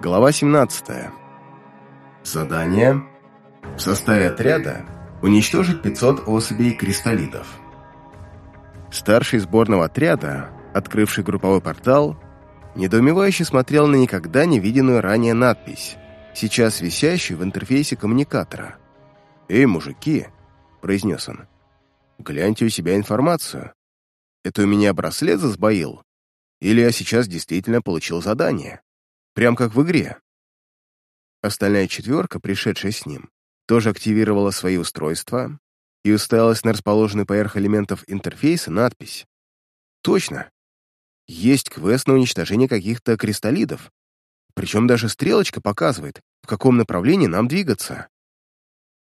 Глава 17. Задание. В составе отряда уничтожить 500 особей кристаллидов. Старший сборного отряда, открывший групповой портал, недоумевающе смотрел на никогда не виденную ранее надпись, сейчас висящую в интерфейсе коммуникатора. «Эй, мужики!» — произнес он. «Гляньте у себя информацию. Это у меня браслет засбоил? Или я сейчас действительно получил задание?» Прям как в игре. Остальная четверка, пришедшая с ним, тоже активировала свои устройства и уставилась на расположенный поверх элементов интерфейса надпись. Точно. Есть квест на уничтожение каких-то кристаллидов. Причем даже стрелочка показывает, в каком направлении нам двигаться.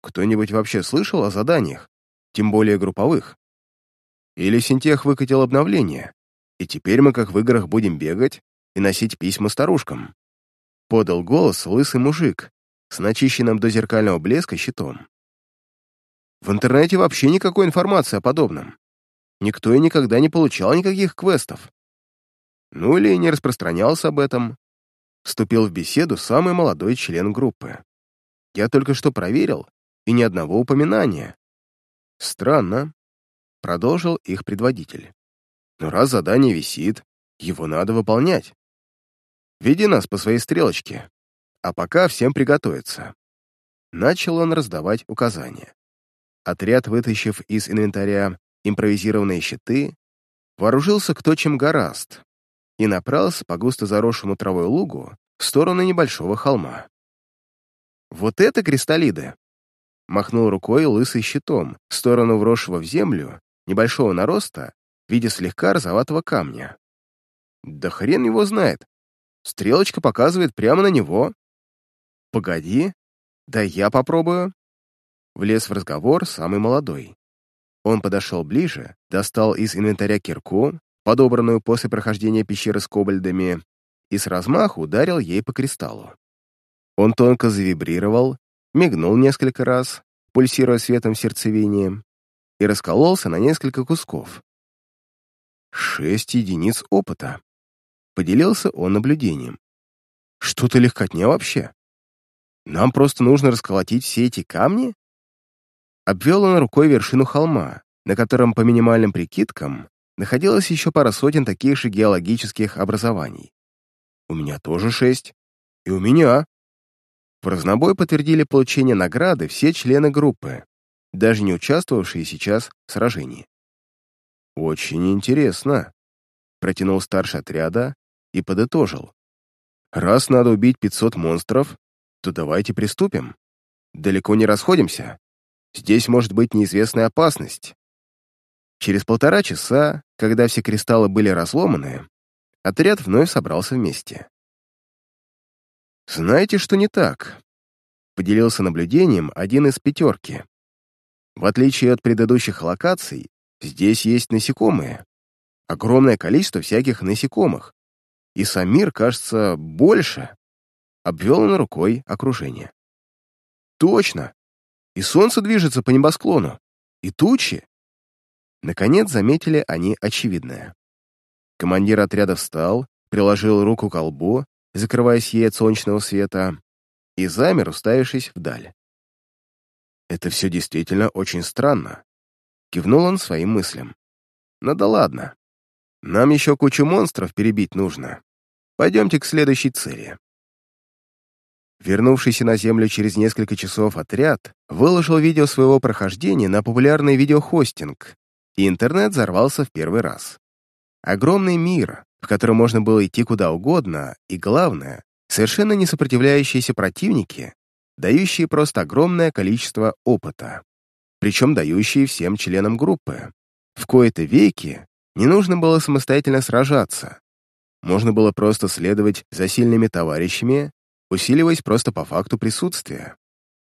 Кто-нибудь вообще слышал о заданиях, тем более групповых? Или Синтех выкатил обновление, и теперь мы, как в играх, будем бегать и носить письма старушкам. Подал голос лысый мужик с начищенным до зеркального блеска щитом. В интернете вообще никакой информации о подобном. Никто и никогда не получал никаких квестов. Ну или не распространялся об этом. Вступил в беседу самый молодой член группы. Я только что проверил, и ни одного упоминания. Странно, продолжил их предводитель. Но раз задание висит, его надо выполнять. Веди нас по своей стрелочке, а пока всем приготовиться». Начал он раздавать указания. Отряд, вытащив из инвентаря импровизированные щиты, вооружился кто чем гораст и направился по густо заросшему травой лугу в сторону небольшого холма. «Вот это кристаллиды!» Махнул рукой лысый щитом в сторону вросшего в землю небольшого нароста в виде слегка розоватого камня. «Да хрен его знает!» Стрелочка показывает прямо на него. Погоди, да я попробую. Влез в разговор самый молодой. Он подошел ближе, достал из инвентаря кирку, подобранную после прохождения пещеры с кобальдами, и с размаху ударил ей по кристаллу. Он тонко завибрировал, мигнул несколько раз, пульсируя светом сердцевине, и раскололся на несколько кусков. Шесть единиц опыта. Поделился он наблюдением. Что-то легкотня вообще. Нам просто нужно расколотить все эти камни? Обвел он рукой вершину холма, на котором, по минимальным прикидкам, находилось еще пара сотен таких же геологических образований. У меня тоже шесть. И у меня. В разнобой подтвердили получение награды все члены группы, даже не участвовавшие сейчас в сражении. «Очень интересно», — протянул старший отряда, и подытожил. «Раз надо убить 500 монстров, то давайте приступим. Далеко не расходимся. Здесь может быть неизвестная опасность». Через полтора часа, когда все кристаллы были разломаны, отряд вновь собрался вместе. «Знаете, что не так?» — поделился наблюдением один из пятерки. «В отличие от предыдущих локаций, здесь есть насекомые. Огромное количество всяких насекомых, и сам мир кажется больше. Обвел он рукой окружение. Точно. И солнце движется по небосклону. И тучи. Наконец заметили они очевидное. Командир отряда встал, приложил руку к колбу, закрываясь ей от солнечного света, и замер, уставившись вдаль. «Это все действительно очень странно», — кивнул он своим мыслям. «Ну да ладно. Нам еще кучу монстров перебить нужно. Пойдемте к следующей цели. Вернувшийся на Землю через несколько часов отряд выложил видео своего прохождения на популярный видеохостинг, и интернет взорвался в первый раз. Огромный мир, в котором можно было идти куда угодно, и, главное, совершенно не сопротивляющиеся противники, дающие просто огромное количество опыта, причем дающие всем членам группы. В кои-то веки не нужно было самостоятельно сражаться. Можно было просто следовать за сильными товарищами, усиливаясь просто по факту присутствия.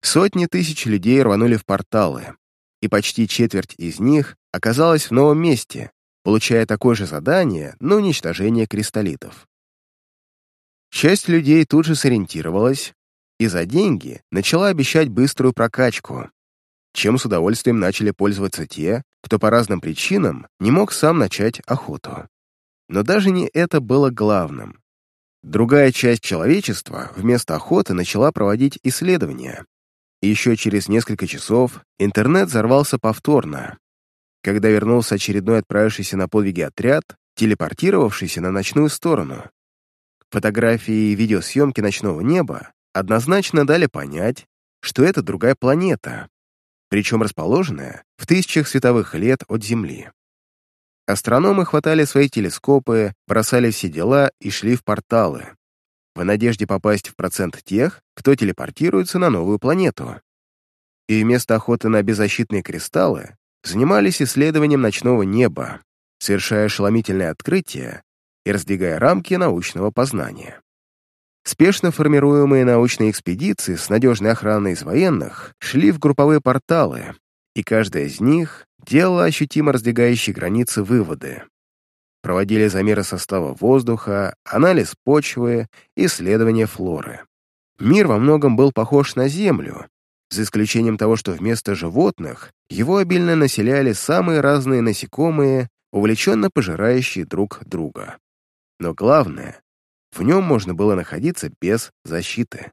Сотни тысяч людей рванули в порталы, и почти четверть из них оказалась в новом месте, получая такое же задание на уничтожение кристаллитов. Часть людей тут же сориентировалась и за деньги начала обещать быструю прокачку, чем с удовольствием начали пользоваться те, кто по разным причинам не мог сам начать охоту. Но даже не это было главным. Другая часть человечества вместо охоты начала проводить исследования. И еще через несколько часов интернет взорвался повторно. Когда вернулся очередной отправившийся на подвиги отряд, телепортировавшийся на ночную сторону. Фотографии и видеосъемки ночного неба однозначно дали понять, что это другая планета, причем расположенная в тысячах световых лет от Земли. Астрономы хватали свои телескопы, бросали все дела и шли в порталы, в надежде попасть в процент тех, кто телепортируется на новую планету. И вместо охоты на беззащитные кристаллы занимались исследованием ночного неба, совершая ошеломительные открытия и раздвигая рамки научного познания. Спешно формируемые научные экспедиции с надежной охраной из военных шли в групповые порталы, и каждая из них делала ощутимо раздвигающие границы выводы. Проводили замеры состава воздуха, анализ почвы, исследования флоры. Мир во многом был похож на Землю, за исключением того, что вместо животных его обильно населяли самые разные насекомые, увлеченно пожирающие друг друга. Но главное, в нем можно было находиться без защиты.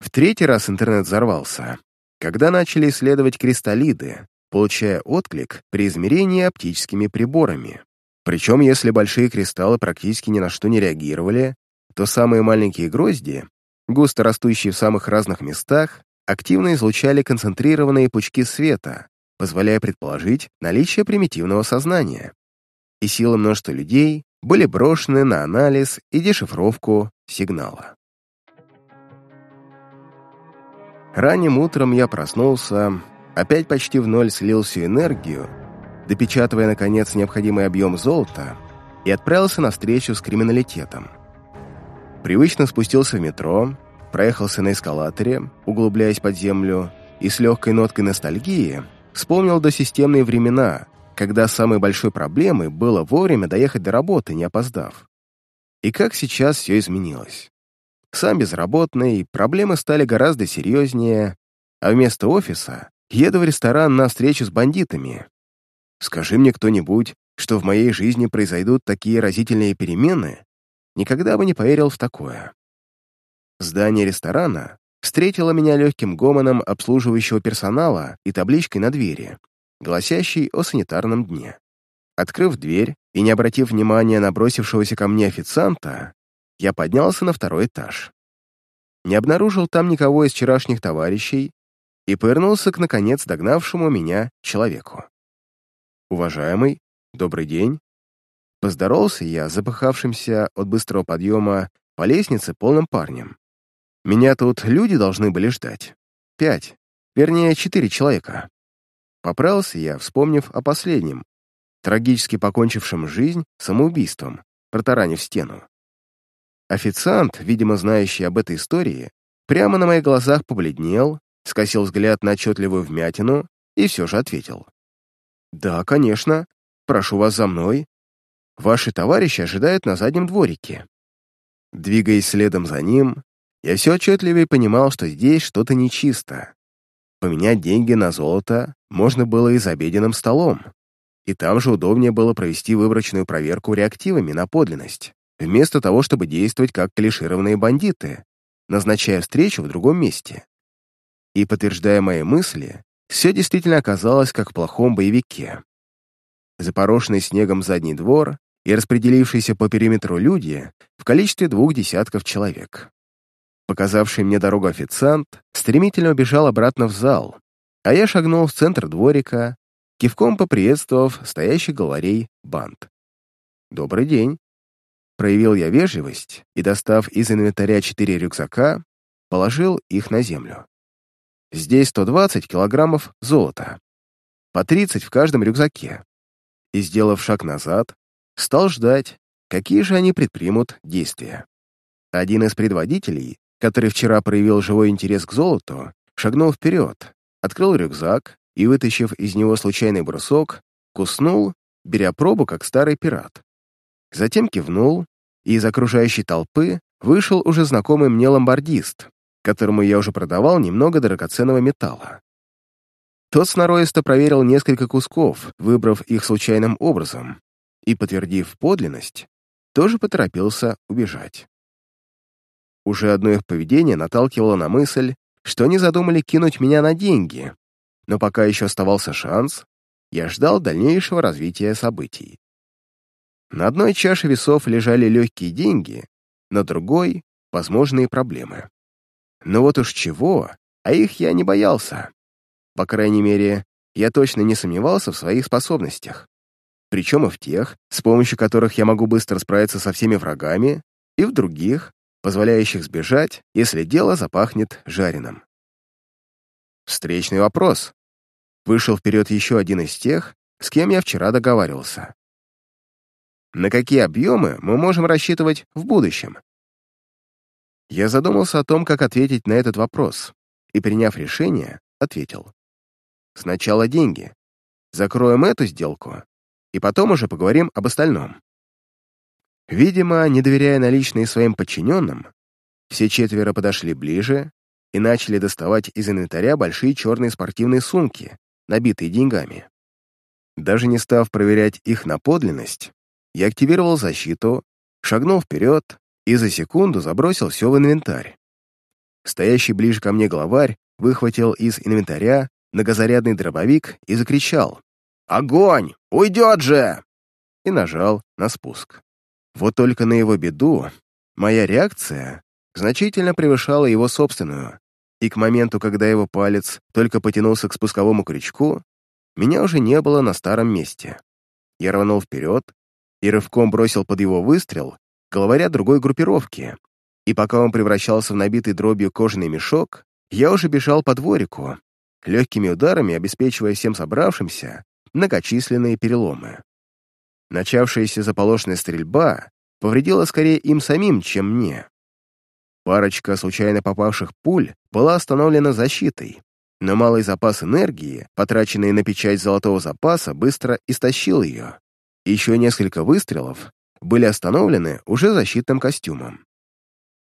В третий раз интернет взорвался, когда начали исследовать кристаллиды, получая отклик при измерении оптическими приборами. Причем, если большие кристаллы практически ни на что не реагировали, то самые маленькие грозди, густо растущие в самых разных местах, активно излучали концентрированные пучки света, позволяя предположить наличие примитивного сознания. И силы множества людей были брошены на анализ и дешифровку сигнала. Ранним утром я проснулся, опять почти в ноль слил всю энергию, допечатывая, наконец, необходимый объем золота и отправился на встречу с криминалитетом. Привычно спустился в метро, проехался на эскалаторе, углубляясь под землю, и с легкой ноткой ностальгии вспомнил досистемные времена, когда самой большой проблемой было вовремя доехать до работы, не опоздав. И как сейчас все изменилось. Сам безработный, проблемы стали гораздо серьезнее, а вместо офиса еду в ресторан на встречу с бандитами. Скажи мне кто-нибудь, что в моей жизни произойдут такие разительные перемены, никогда бы не поверил в такое. Здание ресторана встретило меня легким гомоном обслуживающего персонала и табличкой на двери, гласящей о санитарном дне. Открыв дверь и не обратив внимания на бросившегося ко мне официанта, я поднялся на второй этаж. Не обнаружил там никого из вчерашних товарищей и повернулся к, наконец, догнавшему меня человеку. «Уважаемый, добрый день». Поздоровался я, запыхавшимся от быстрого подъема по лестнице полным парнем. Меня тут люди должны были ждать. Пять, вернее, четыре человека. Поправился я, вспомнив о последнем, трагически покончившем жизнь самоубийством, протаранив стену. Официант, видимо, знающий об этой истории, прямо на моих глазах побледнел, скосил взгляд на отчетливую вмятину и все же ответил. «Да, конечно. Прошу вас за мной. Ваши товарищи ожидают на заднем дворике». Двигаясь следом за ним, я все отчетливее понимал, что здесь что-то нечисто. Поменять деньги на золото можно было и за обеденным столом, и там же удобнее было провести выборочную проверку реактивами на подлинность, вместо того, чтобы действовать как клишированные бандиты, назначая встречу в другом месте. И, подтверждая мои мысли, все действительно оказалось как в плохом боевике. Запорошенный снегом задний двор и распределившиеся по периметру люди в количестве двух десятков человек. Показавший мне дорогу официант стремительно убежал обратно в зал, а я шагнул в центр дворика, кивком поприветствовав стоящий главарей банд. «Добрый день!» Проявил я вежливость и, достав из инвентаря четыре рюкзака, положил их на землю. Здесь 120 килограммов золота, по 30 в каждом рюкзаке. И, сделав шаг назад, стал ждать, какие же они предпримут действия. Один из предводителей, который вчера проявил живой интерес к золоту, шагнул вперед, открыл рюкзак и, вытащив из него случайный брусок, куснул, беря пробу, как старый пират. Затем кивнул, и из окружающей толпы вышел уже знакомый мне ломбардист, которому я уже продавал немного драгоценного металла. Тот сноровисто проверил несколько кусков, выбрав их случайным образом, и, подтвердив подлинность, тоже поторопился убежать. Уже одно их поведение наталкивало на мысль, что они задумали кинуть меня на деньги, но пока еще оставался шанс, я ждал дальнейшего развития событий. На одной чаше весов лежали легкие деньги, на другой — возможные проблемы. Но вот уж чего, а их я не боялся. По крайней мере, я точно не сомневался в своих способностях. Причем и в тех, с помощью которых я могу быстро справиться со всеми врагами, и в других, позволяющих сбежать, если дело запахнет жареным. Встречный вопрос. Вышел вперед еще один из тех, с кем я вчера договаривался. На какие объемы мы можем рассчитывать в будущем? Я задумался о том, как ответить на этот вопрос, и, приняв решение, ответил. Сначала деньги. Закроем эту сделку, и потом уже поговорим об остальном. Видимо, не доверяя наличные своим подчиненным, все четверо подошли ближе и начали доставать из инвентаря большие черные спортивные сумки, набитые деньгами. Даже не став проверять их на подлинность, я активировал защиту, шагнул вперед и за секунду забросил все в инвентарь. Стоящий ближе ко мне главарь выхватил из инвентаря многозарядный дробовик и закричал «Огонь! Уйдет же!» и нажал на спуск. Вот только на его беду моя реакция значительно превышала его собственную, и к моменту, когда его палец только потянулся к спусковому крючку, меня уже не было на старом месте. Я рванул вперед и рывком бросил под его выстрел главаря другой группировки, и пока он превращался в набитый дробью кожаный мешок, я уже бежал по дворику, легкими ударами обеспечивая всем собравшимся многочисленные переломы. Начавшаяся заполошная стрельба повредила скорее им самим, чем мне. Парочка случайно попавших пуль была остановлена защитой, но малый запас энергии, потраченный на печать золотого запаса, быстро истощил ее. Еще несколько выстрелов были остановлены уже защитным костюмом.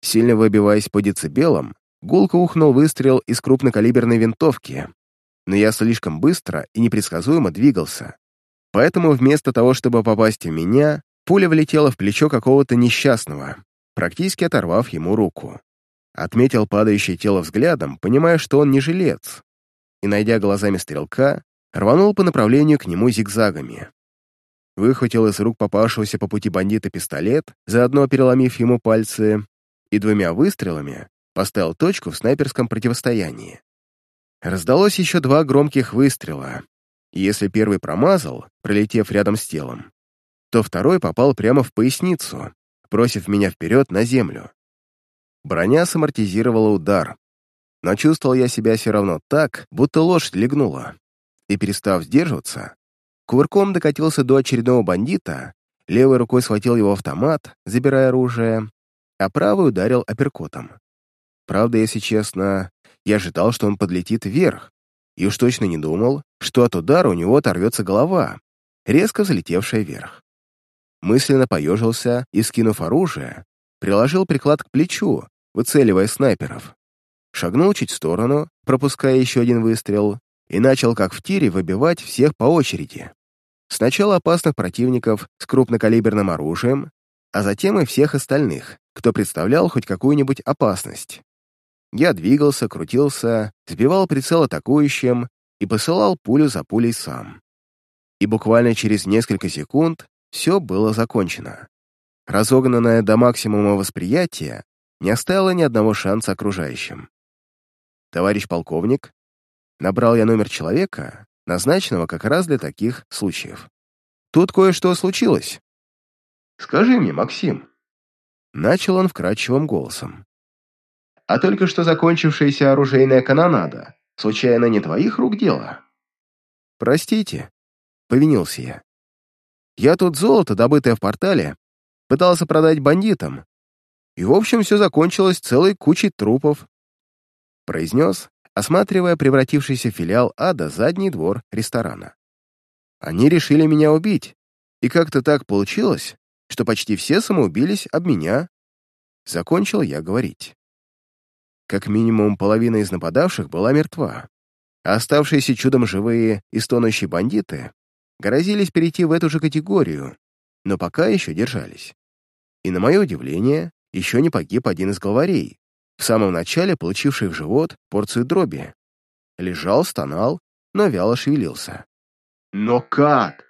Сильно выбиваясь по децибелам, гулко ухнул выстрел из крупнокалиберной винтовки, но я слишком быстро и непредсказуемо двигался. Поэтому вместо того, чтобы попасть в меня, пуля влетела в плечо какого-то несчастного, практически оторвав ему руку. Отметил падающее тело взглядом, понимая, что он не жилец, и, найдя глазами стрелка, рванул по направлению к нему зигзагами. Выхватил из рук попавшегося по пути бандита пистолет, заодно переломив ему пальцы, и двумя выстрелами поставил точку в снайперском противостоянии. Раздалось еще два громких выстрела, и если первый промазал, пролетев рядом с телом, то второй попал прямо в поясницу, бросив меня вперед на землю. Броня самортизировала удар, но чувствовал я себя все равно так, будто лошадь легнула, и, перестав сдерживаться, кувырком докатился до очередного бандита, левой рукой схватил его автомат, забирая оружие, а правой ударил апперкотом. Правда, если честно, я ожидал, что он подлетит вверх, и уж точно не думал, что от удара у него оторвется голова, резко взлетевшая вверх. Мысленно поежился и, скинув оружие, приложил приклад к плечу, выцеливая снайперов. Шагнул чуть в сторону, пропуская еще один выстрел, и начал, как в тире, выбивать всех по очереди. Сначала опасных противников с крупнокалиберным оружием, а затем и всех остальных, кто представлял хоть какую-нибудь опасность. Я двигался, крутился, сбивал прицел атакующим и посылал пулю за пулей сам. И буквально через несколько секунд все было закончено. Разогнанное до максимума восприятие не оставило ни одного шанса окружающим. «Товарищ полковник», набрал я номер человека, назначенного как раз для таких случаев. «Тут кое-что случилось». «Скажи мне, Максим», — начал он вкрадчивым голосом а только что закончившаяся оружейная канонада. Случайно не твоих рук дело?» «Простите», — повинился я. «Я тут золото, добытое в портале, пытался продать бандитам, и, в общем, все закончилось целой кучей трупов», — произнес, осматривая превратившийся в филиал ада задний двор ресторана. «Они решили меня убить, и как-то так получилось, что почти все самоубились об меня». Закончил я говорить. Как минимум половина из нападавших была мертва, а оставшиеся чудом живые и стонущие бандиты грозились перейти в эту же категорию, но пока еще держались. И на мое удивление, еще не погиб один из главарей, в самом начале получивший в живот порцию дроби. Лежал, стонал, но вяло шевелился. «Но как?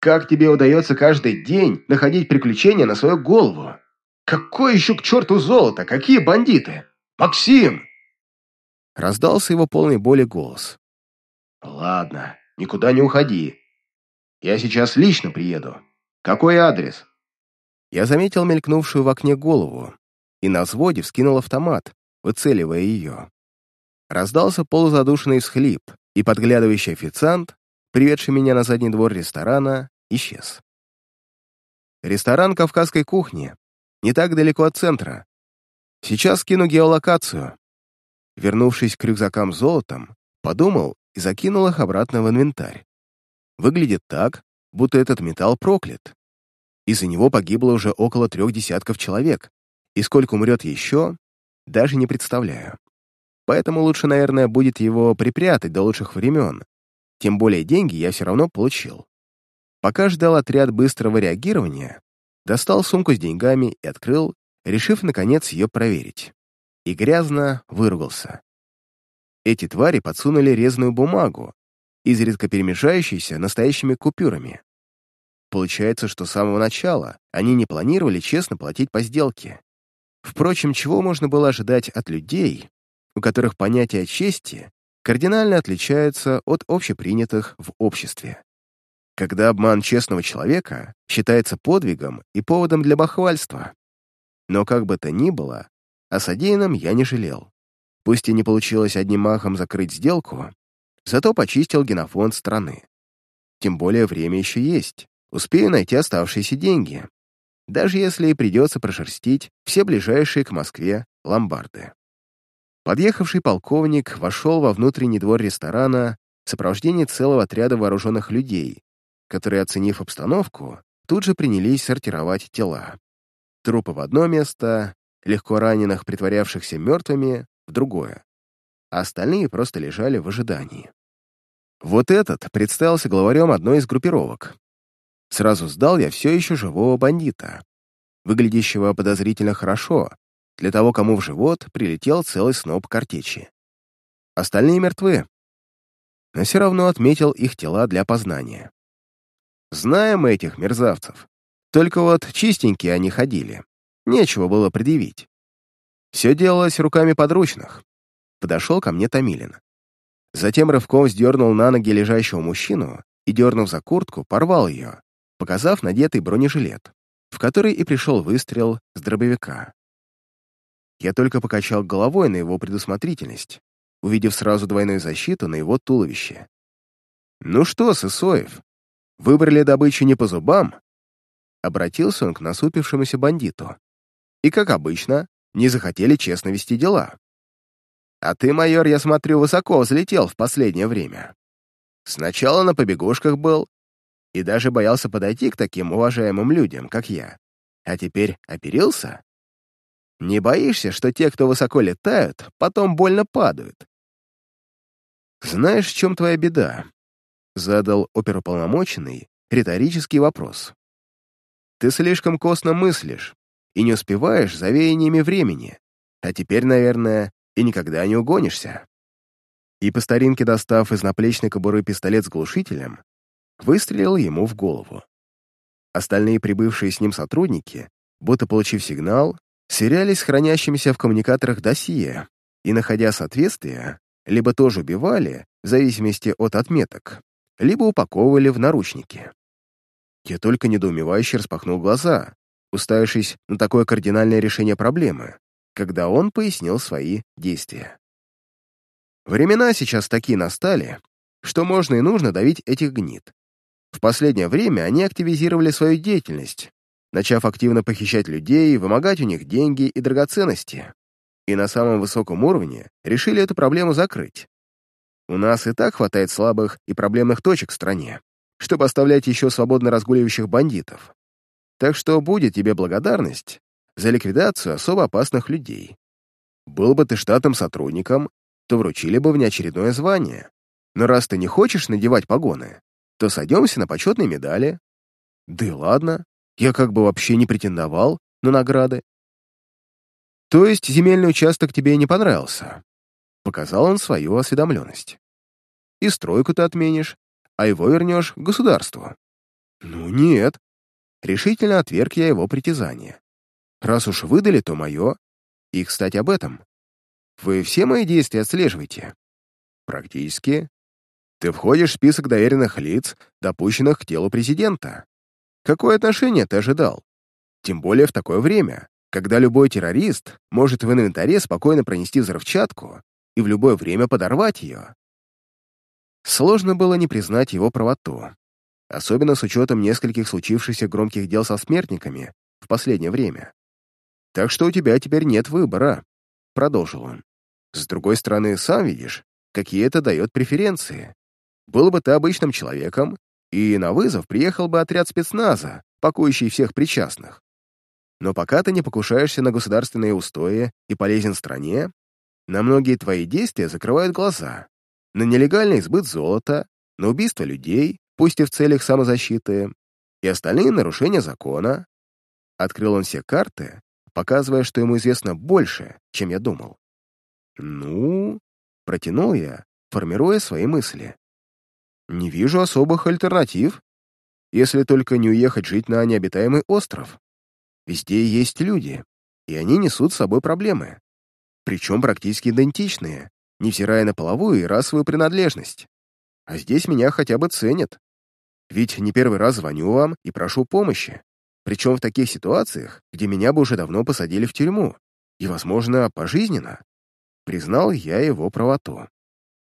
Как тебе удается каждый день находить приключения на свою голову? Какое еще к черту золото? Какие бандиты? Максим!» Раздался его полный боли голос. «Ладно, никуда не уходи. Я сейчас лично приеду. Какой адрес?» Я заметил мелькнувшую в окне голову и на взводе вскинул автомат, выцеливая ее. Раздался полузадушенный всхлип, и подглядывающий официант, приведший меня на задний двор ресторана, исчез. Ресторан кавказской кухни, не так далеко от центра. Сейчас скину геолокацию. Вернувшись к рюкзакам с золотом, подумал и закинул их обратно в инвентарь. Выглядит так, будто этот металл проклят. Из-за него погибло уже около трех десятков человек, и сколько умрет еще, даже не представляю. Поэтому лучше, наверное, будет его припрятать до лучших времен. Тем более деньги я все равно получил. Пока ждал отряд быстрого реагирования, достал сумку с деньгами и открыл, решив, наконец, ее проверить. И грязно выругался. Эти твари подсунули резную бумагу, изредка перемешающуюся настоящими купюрами. Получается, что с самого начала они не планировали честно платить по сделке. Впрочем, чего можно было ожидать от людей, у которых понятия чести кардинально отличаются от общепринятых в обществе? Когда обман честного человека считается подвигом и поводом для бахвальства. Но как бы то ни было, о содеянном я не жалел. Пусть и не получилось одним махом закрыть сделку, зато почистил генофонд страны. Тем более время еще есть. Успею найти оставшиеся деньги, даже если и придется прошерстить все ближайшие к Москве ломбарды. Подъехавший полковник вошел во внутренний двор ресторана в сопровождении целого отряда вооруженных людей, которые, оценив обстановку, тут же принялись сортировать тела. Трупы в одно место, легко раненых, притворявшихся мертвыми, в другое, а остальные просто лежали в ожидании. Вот этот представился главарем одной из группировок, Сразу сдал я все еще живого бандита, выглядящего подозрительно хорошо, для того, кому в живот прилетел целый сноп картечи. Остальные мертвы, но все равно отметил их тела для познания. Знаем мы этих мерзавцев. Только вот чистенькие они ходили. Нечего было предъявить. Все делалось руками подручных. Подошел ко мне Томилин. Затем рывком сдернул на ноги лежащего мужчину и, дернув за куртку, порвал ее, показав надетый бронежилет, в который и пришел выстрел с дробовика. Я только покачал головой на его предусмотрительность, увидев сразу двойную защиту на его туловище. «Ну что, Сысоев, выбрали добычу не по зубам?» Обратился он к насупившемуся бандиту. «И, как обычно, не захотели честно вести дела. А ты, майор, я смотрю, высоко взлетел в последнее время. Сначала на побегушках был, и даже боялся подойти к таким уважаемым людям, как я. А теперь оперился? Не боишься, что те, кто высоко летают, потом больно падают? «Знаешь, в чем твоя беда?» — задал оперуполномоченный риторический вопрос. «Ты слишком косно мыслишь и не успеваешь за веяниями времени, а теперь, наверное, и никогда не угонишься». И по старинке, достав из наплечной кобуры пистолет с глушителем, выстрелил ему в голову. Остальные прибывшие с ним сотрудники, будто получив сигнал, сверялись с хранящимися в коммуникаторах досье и, находя соответствие, либо тоже убивали, в зависимости от отметок, либо упаковывали в наручники. Я только недоумевающе распахнул глаза, уставившись на такое кардинальное решение проблемы, когда он пояснил свои действия. Времена сейчас такие настали, что можно и нужно давить этих гнид. В последнее время они активизировали свою деятельность, начав активно похищать людей, вымогать у них деньги и драгоценности. И на самом высоком уровне решили эту проблему закрыть. У нас и так хватает слабых и проблемных точек в стране, чтобы оставлять еще свободно разгуливающих бандитов. Так что будет тебе благодарность за ликвидацию особо опасных людей. Был бы ты штатным сотрудником, то вручили бы внеочередное звание. Но раз ты не хочешь надевать погоны, то сойдемся на почетные медали. Да и ладно, я как бы вообще не претендовал на награды. То есть земельный участок тебе не понравился? Показал он свою осведомленность. И стройку ты отменишь, а его вернешь государству. Ну нет. Решительно отверг я его притязание. Раз уж выдали, то мое. И, кстати, об этом. Вы все мои действия отслеживаете? Практически. Ты входишь в список доверенных лиц, допущенных к делу президента. Какое отношение ты ожидал? Тем более в такое время, когда любой террорист может в инвентаре спокойно пронести взрывчатку и в любое время подорвать ее. Сложно было не признать его правоту, особенно с учетом нескольких случившихся громких дел со смертниками в последнее время. «Так что у тебя теперь нет выбора», — продолжил он. «С другой стороны, сам видишь, какие это дает преференции. Был бы ты обычным человеком, и на вызов приехал бы отряд спецназа, пакующий всех причастных. Но пока ты не покушаешься на государственные устои и полезен стране, на многие твои действия закрывают глаза. На нелегальный избыт золота, на убийство людей, пусть и в целях самозащиты, и остальные нарушения закона. Открыл он все карты, показывая, что ему известно больше, чем я думал. «Ну...» — протянул я, формируя свои мысли. «Не вижу особых альтернатив, если только не уехать жить на необитаемый остров. Везде есть люди, и они несут с собой проблемы. Причем практически идентичные, невзирая на половую и расовую принадлежность. А здесь меня хотя бы ценят. Ведь не первый раз звоню вам и прошу помощи. Причем в таких ситуациях, где меня бы уже давно посадили в тюрьму. И, возможно, пожизненно. Признал я его правоту.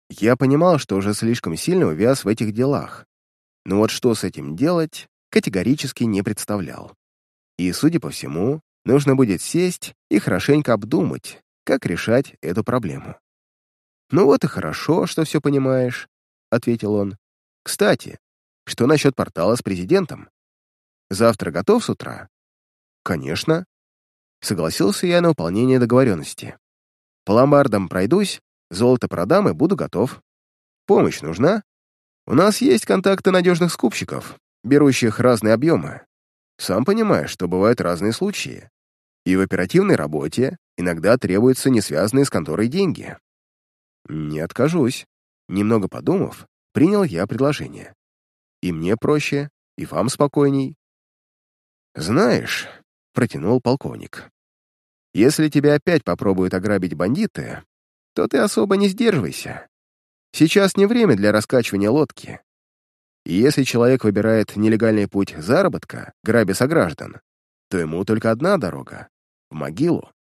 Я понимал, что уже слишком сильно увяз в этих делах. Но вот что с этим делать, категорически не представлял. И, судя по всему, нужно будет сесть и хорошенько обдумать, как решать эту проблему. «Ну вот и хорошо, что все понимаешь», — ответил он. «Кстати, что насчет портала с президентом? Завтра готов с утра?» «Конечно». Согласился я на выполнение договоренности. «По ломбардам пройдусь, золото продам и буду готов. Помощь нужна? У нас есть контакты надежных скупщиков, берущих разные объемы. Сам понимаешь, что бывают разные случаи. И в оперативной работе иногда требуются не связанные с конторой деньги. Не откажусь. Немного подумав, принял я предложение. И мне проще, и вам спокойней. Знаешь, протянул полковник, если тебя опять попробуют ограбить бандиты, то ты особо не сдерживайся. Сейчас не время для раскачивания лодки. И если человек выбирает нелегальный путь заработка, грабя сограждан, то ему только одна дорога — в могилу.